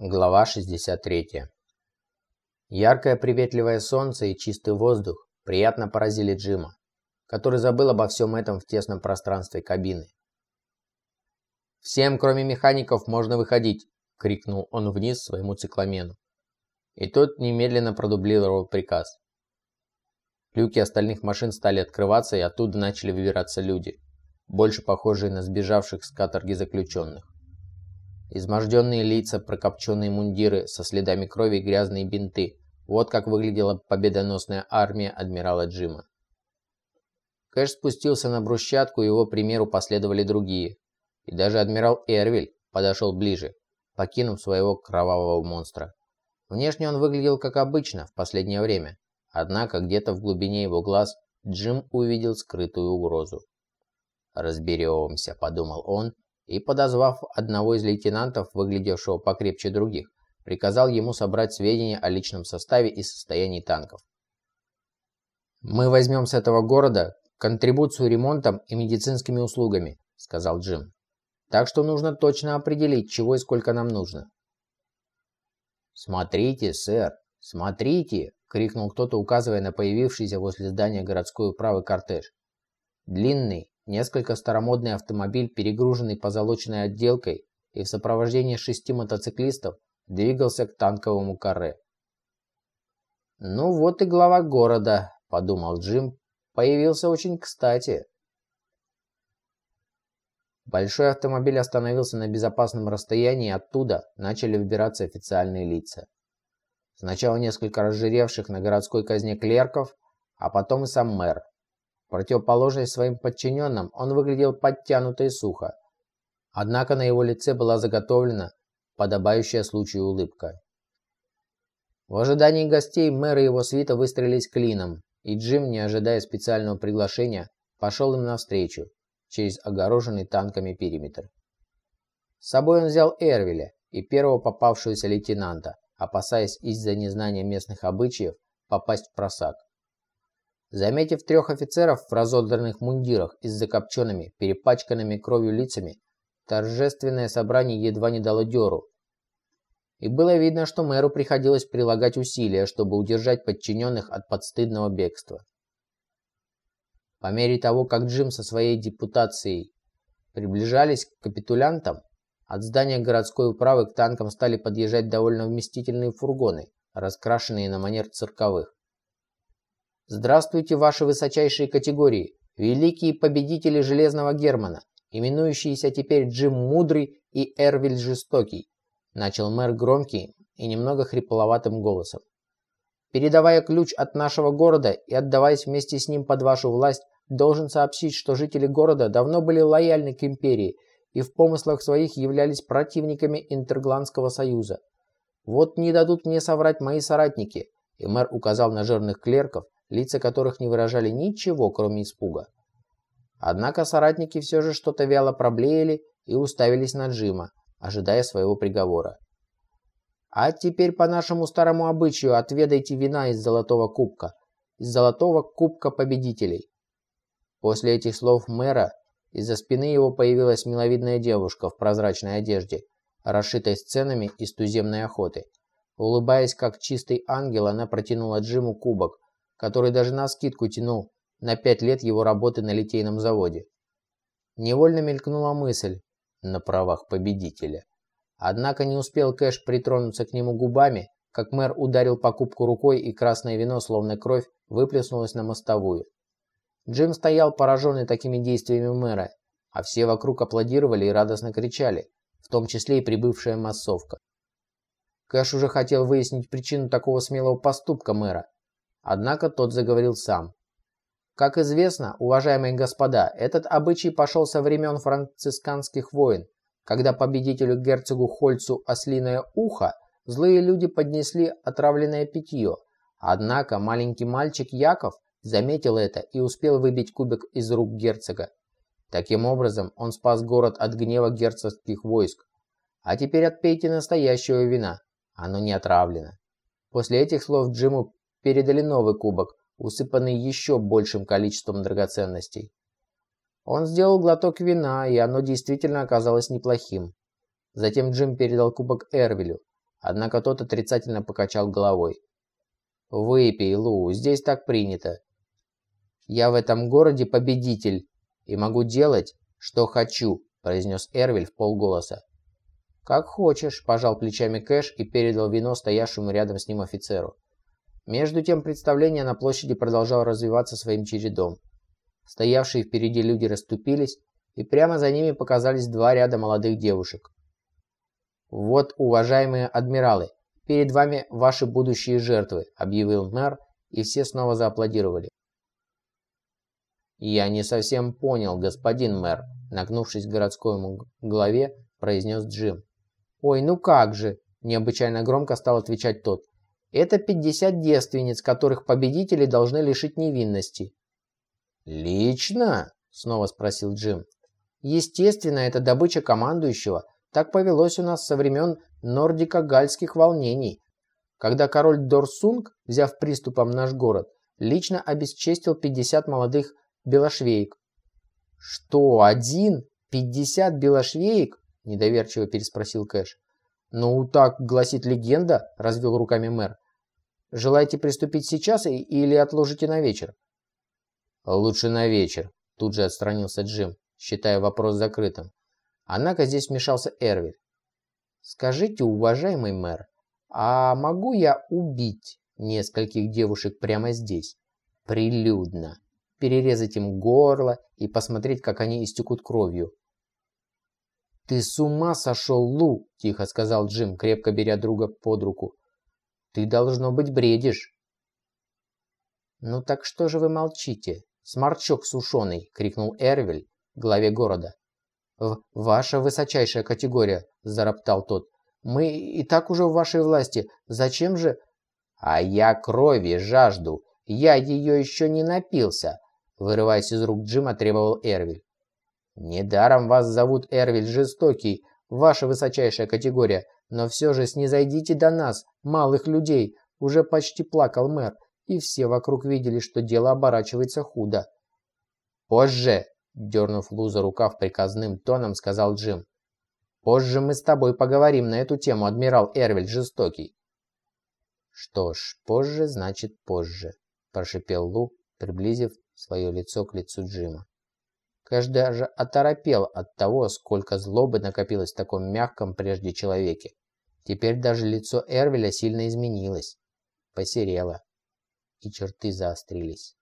Глава 63. Яркое приветливое солнце и чистый воздух приятно поразили Джима, который забыл обо всем этом в тесном пространстве кабины. «Всем, кроме механиков, можно выходить!» – крикнул он вниз своему цикламену. И тот немедленно продублировал приказ. Люки остальных машин стали открываться, и оттуда начали выбираться люди, больше похожие на сбежавших с каторги заключенных. Изможденные лица, прокопченные мундиры со следами крови и грязные бинты. Вот как выглядела победоносная армия адмирала Джима. Кэш спустился на брусчатку, его примеру последовали другие. И даже адмирал Эрвиль подошел ближе, покинув своего кровавого монстра. Внешне он выглядел как обычно в последнее время, однако где-то в глубине его глаз Джим увидел скрытую угрозу. «Разберемся», — подумал он, и, подозвав одного из лейтенантов, выглядевшего покрепче других, приказал ему собрать сведения о личном составе и состоянии танков. «Мы возьмем с этого города контрибуцию ремонтом и медицинскими услугами», — сказал Джим. «Так что нужно точно определить, чего и сколько нам нужно». «Смотрите, сэр, смотрите!» — крикнул кто-то, указывая на появившийся возле здания городской управы кортеж. Длинный, Несколько старомодный автомобиль, перегруженный позолоченной отделкой и в сопровождении шести мотоциклистов, двигался к танковому каре. «Ну вот и глава города», – подумал Джим, – «появился очень кстати». Большой автомобиль остановился на безопасном расстоянии, оттуда начали выбираться официальные лица. Сначала несколько разжиревших на городской казне клерков, а потом и сам мэр, Противоположность своим подчиненным, он выглядел подтянуто и сухо. Однако на его лице была заготовлена подобающая случаю улыбка. В ожидании гостей мэр и его свита выстроились клином, и Джим, не ожидая специального приглашения, пошел им навстречу через огороженный танками периметр. С собой он взял Эрвеля и первого попавшегося лейтенанта, опасаясь из-за незнания местных обычаев попасть в просак. Заметив трех офицеров в разодранных мундирах и с закопченными, перепачканными кровью лицами, торжественное собрание едва не дало дёру. И было видно, что мэру приходилось прилагать усилия, чтобы удержать подчиненных от подстыдного бегства. По мере того, как Джим со своей депутацией приближались к капитулянтам, от здания городской управы к танкам стали подъезжать довольно вместительные фургоны, раскрашенные на манер цирковых. Здравствуйте, ваши высочайшие категории, великие победители Железного Германа, именующиеся теперь Джим Мудрый и Эрвиль Жестокий, начал мэр громким и немного хрипловатым голосом. Передавая ключ от нашего города и отдаваясь вместе с ним под вашу власть, должен сообщить, что жители города давно были лояльны к империи и в помыслах своих являлись противниками Интергландского союза. Вот не дадут мне соврать мои соратники, и мэр указал на жирных клерков, лица которых не выражали ничего, кроме испуга. Однако соратники все же что-то вяло проблеяли и уставились на Джима, ожидая своего приговора. «А теперь по нашему старому обычаю отведайте вина из золотого кубка, из золотого кубка победителей». После этих слов мэра из-за спины его появилась миловидная девушка в прозрачной одежде, расшитой сценами из туземной охоты. Улыбаясь как чистый ангел, она протянула Джиму кубок, который даже на скидку тянул на пять лет его работы на литейном заводе. Невольно мелькнула мысль на правах победителя. Однако не успел Кэш притронуться к нему губами, как мэр ударил покупку рукой, и красное вино, словно кровь, выплеснулось на мостовую. Джим стоял пораженный такими действиями мэра, а все вокруг аплодировали и радостно кричали, в том числе и прибывшая массовка. Кэш уже хотел выяснить причину такого смелого поступка мэра, Однако тот заговорил сам. Как известно, уважаемые господа, этот обычай пошел со времен францисканских войн, когда победителю герцогу Хольцу ослиное ухо злые люди поднесли отравленное питье. Однако маленький мальчик Яков заметил это и успел выбить кубик из рук герцога. Таким образом, он спас город от гнева герцогских войск. А теперь отпейте настоящего вина. Оно не отравлено. После этих слов Джиму передали новый кубок, усыпанный еще большим количеством драгоценностей. Он сделал глоток вина, и оно действительно оказалось неплохим. Затем Джим передал кубок Эрвилю. однако тот отрицательно покачал головой. «Выпей, Лу, здесь так принято. Я в этом городе победитель и могу делать, что хочу», произнес Эрвиль в полголоса. «Как хочешь», – пожал плечами Кэш и передал вино стоявшему рядом с ним офицеру. Между тем представление на площади продолжало развиваться своим чередом. Стоявшие впереди люди расступились, и прямо за ними показались два ряда молодых девушек. «Вот, уважаемые адмиралы, перед вами ваши будущие жертвы», – объявил мэр, и все снова зааплодировали. «Я не совсем понял, господин мэр», – нагнувшись к городскому главе, произнес Джим. «Ой, ну как же!» – необычайно громко стал отвечать тот. «Это 50 девственниц, которых победители должны лишить невинности». «Лично?» – снова спросил Джим. «Естественно, это добыча командующего. Так повелось у нас со времен нордико-гальских волнений, когда король Дорсунг, взяв приступом наш город, лично обесчестил 50 молодых белошвеек». «Что, один? 50 белошвеек?» Недоверчиво переспросил Кэш. «Ну, так гласит легенда», – развел руками мэр. «Желаете приступить сейчас или отложите на вечер?» «Лучше на вечер», – тут же отстранился Джим, считая вопрос закрытым. Однако здесь вмешался Эрвиль. «Скажите, уважаемый мэр, а могу я убить нескольких девушек прямо здесь, прилюдно, перерезать им горло и посмотреть, как они истекут кровью, «Ты с ума сошел, Лу!» – тихо сказал Джим, крепко беря друга под руку. «Ты, должно быть, бредишь!» «Ну так что же вы молчите? Сморчок сушеный!» – крикнул Эрвель, главе города. В «Ваша высочайшая категория!» – зароптал тот. «Мы и так уже в вашей власти. Зачем же...» «А я крови жажду! Я ее еще не напился!» Вырываясь из рук Джима, требовал Эрвиль. «Недаром вас зовут Эрвиль Жестокий, ваша высочайшая категория, но все же снизойдите до нас, малых людей», уже почти плакал мэр, и все вокруг видели, что дело оборачивается худо. «Позже», – дернув Лу за рукав приказным тоном, сказал Джим. «Позже мы с тобой поговорим на эту тему, адмирал Эрвиль Жестокий». «Что ж, позже значит позже», – прошипел Лу, приблизив свое лицо к лицу Джима. Кэш даже оторопел от того, сколько злобы накопилось в таком мягком прежде человеке. Теперь даже лицо Эрвеля сильно изменилось, посерело, и черты заострились.